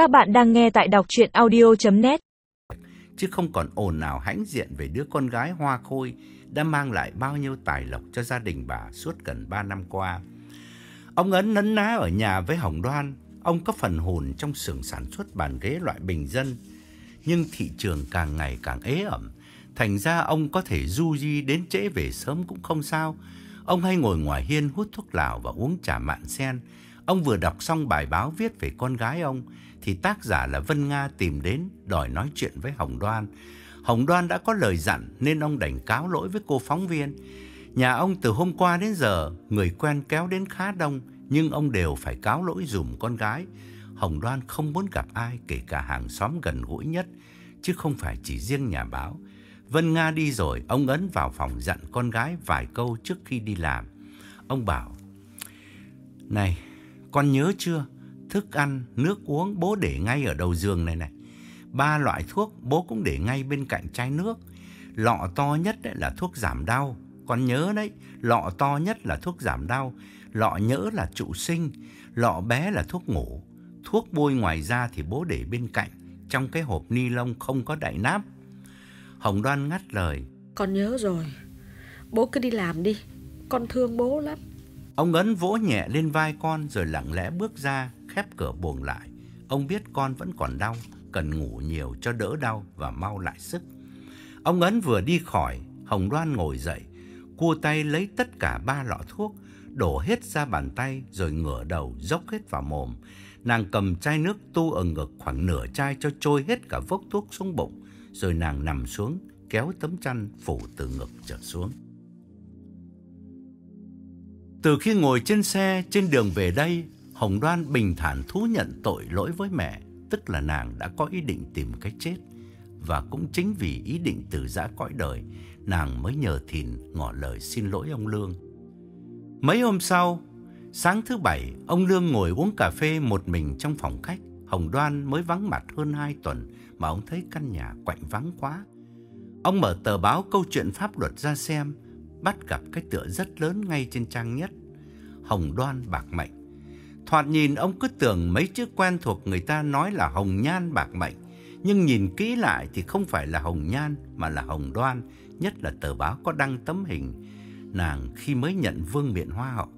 Các bạn đang nghe tại đọc chuyện audio.net Chứ không còn ồn nào hãnh diện về đứa con gái hoa khôi đã mang lại bao nhiêu tài lộc cho gia đình bà suốt gần 3 năm qua. Ông Ấn nấn ná ở nhà với Hồng Đoan, ông có phần hồn trong xưởng sản xuất bàn ghế loại bình dân. Nhưng thị trường càng ngày càng ế ẩm, thành ra ông có thể du di đến trễ về sớm cũng không sao. Ông hay ngồi ngoài hiên hút thuốc lào và uống trà mạn sen. Ông vừa đọc xong bài báo viết về con gái ông, thì tác giả là Vân Nga tìm đến đòi nói chuyện với Hồng Đoan. Hồng Đoan đã có lời dặn nên ông đành cáo lỗi với cô phóng viên. Nhà ông từ hôm qua đến giờ, người quen kéo đến khá đông, nhưng ông đều phải cáo lỗi dùm con gái. Hồng Đoan không muốn gặp ai kể cả hàng xóm gần gũi nhất, chứ không phải chỉ riêng nhà báo. Vân Nga đi rồi, ông Ấn vào phòng dặn con gái vài câu trước khi đi làm. Ông bảo, Này, con nhớ chưa? Thức ăn, nước uống bố để ngay ở đầu giường này này. Ba loại thuốc bố cũng để ngay bên cạnh chai nước. Lọ to nhất đấy là thuốc giảm đau. Con nhớ đấy, lọ to nhất là thuốc giảm đau. Lọ nhỡ là trụ sinh. Lọ bé là thuốc ngủ. Thuốc bôi ngoài da thì bố để bên cạnh. Trong cái hộp ni lông không có đậy nắp. Hồng Đoan ngắt lời. Con nhớ rồi. Bố cứ đi làm đi. Con thương bố lắm. Ông ngấn vỗ nhẹ lên vai con rồi lặng lẽ bước ra, khép cửa buồng lại. Ông biết con vẫn còn đau, cần ngủ nhiều cho đỡ đau và mau lại sức. Ông ngấn vừa đi khỏi, Hồng Đoan ngồi dậy, cua tay lấy tất cả ba lọ thuốc, đổ hết ra bàn tay rồi ngửa đầu dốc hết vào mồm. Nàng cầm chai nước tu ở ngực khoảng nửa chai cho trôi hết cả vốc thuốc xuống bụng, rồi nàng nằm xuống, kéo tấm chăn phủ từ ngực trở xuống. Từ khi ngồi trên xe trên đường về đây, Hồng Đoan bình thản thú nhận tội lỗi với mẹ, tức là nàng đã có ý định tìm cái chết. Và cũng chính vì ý định từ giã cõi đời, nàng mới nhờ Thìn ngỏ lời xin lỗi ông Lương. Mấy hôm sau, sáng thứ bảy, ông Lương ngồi uống cà phê một mình trong phòng khách. Hồng Đoan mới vắng mặt hơn hai tuần mà ông thấy căn nhà quạnh vắng quá. Ông mở tờ báo câu chuyện pháp luật ra xem, bắt gặp cái tựa rất lớn ngay trên trang nhất. Hồng Đoan Bạc Mệnh. Thoạt nhìn ông cứ tưởng mấy chữ quen thuộc người ta nói là Hồng Nhan Bạc Mệnh. Nhưng nhìn kỹ lại thì không phải là Hồng Nhan mà là Hồng Đoan. Nhất là tờ báo có đăng tấm hình nàng khi mới nhận vương miện hoa hậu.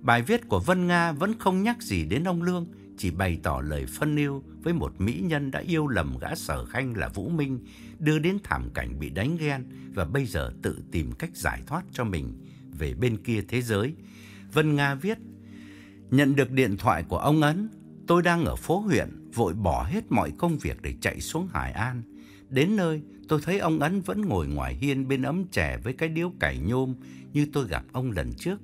Bài viết của Vân Nga vẫn không nhắc gì đến ông Lương, chỉ bày tỏ lời phân yêu với một mỹ nhân đã yêu lầm gã sở khanh là Vũ Minh, đưa đến thảm cảnh bị đánh ghen và bây giờ tự tìm cách giải thoát cho mình về bên kia thế giới. Vân Nga viết, nhận được điện thoại của ông Ấn, tôi đang ở phố huyện, vội bỏ hết mọi công việc để chạy xuống Hải An. Đến nơi, tôi thấy ông Ấn vẫn ngồi ngoài hiên bên ấm chè với cái điếu cải nhôm như tôi gặp ông lần trước.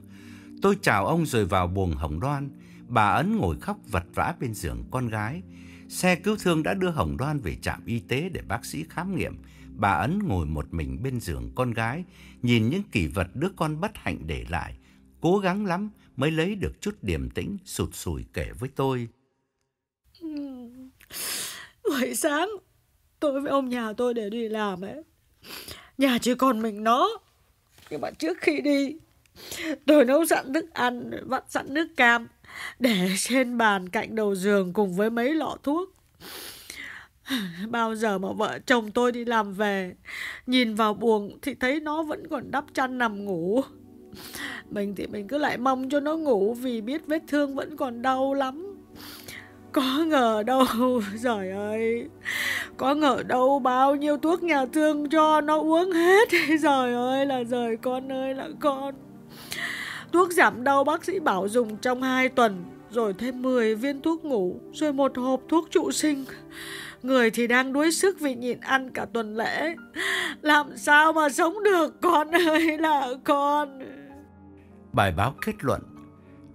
Tôi chào ông rồi vào buồng hồng đoan, bà Ấn ngồi khóc vật vã bên giường con gái. Xe cứu thương đã đưa Hồng Đoan về trạm y tế để bác sĩ khám nghiệm. Bà Ấn ngồi một mình bên giường con gái, nhìn những kỷ vật đứa con bất hạnh để lại. Cố gắng lắm mới lấy được chút điềm tĩnh, sụt sùi kể với tôi. Ừ. Buổi sáng, tôi với ông nhà tôi để đi làm ấy. Nhà chỉ còn mình nó. Nhưng mà trước khi đi, tôi nấu sẵn thức ăn, vắt sẵn nước cam để trên bàn cạnh đầu giường cùng với mấy lọ thuốc. Bao giờ mà vợ chồng tôi đi làm về, nhìn vào buồng thì thấy nó vẫn còn đắp chăn nằm ngủ. Mình thì mình cứ lại mong cho nó ngủ vì biết vết thương vẫn còn đau lắm. Có ngờ đâu, trời ơi, có ngờ đâu bao nhiêu thuốc nhà thương cho nó uống hết. Trời ơi là trời con ơi là con. Thuốc giảm đau bác sĩ bảo dùng trong 2 tuần, rồi thêm 10 viên thuốc ngủ, rồi một hộp thuốc trụ sinh. Người thì đang đuối sức vì nhịn ăn cả tuần lễ. Làm sao mà sống được con ơi là con. Bài báo kết luận,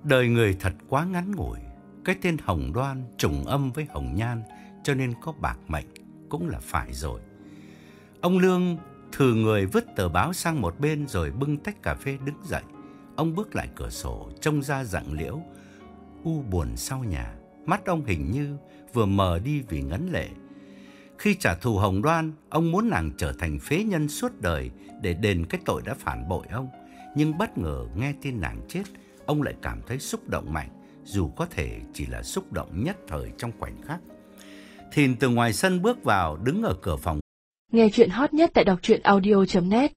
đời người thật quá ngắn ngủi. Cái tên Hồng Đoan trùng âm với Hồng Nhan cho nên có bạc mệnh cũng là phải rồi. Ông Lương thử người vứt tờ báo sang một bên rồi bưng tách cà phê đứng dậy. Ông bước lại cửa sổ, trông ra dạng liễu, u buồn sau nhà. Mắt ông hình như vừa mờ đi vì ngấn lệ. Khi trả thù Hồng Đoan, ông muốn nàng trở thành phế nhân suốt đời để đền cái tội đã phản bội ông. Nhưng bất ngờ nghe tin nàng chết, ông lại cảm thấy xúc động mạnh, dù có thể chỉ là xúc động nhất thời trong khoảnh khắc. Thìn từ ngoài sân bước vào đứng ở cửa phòng. Nghe chuyện hot nhất tại đọc truyện audio.net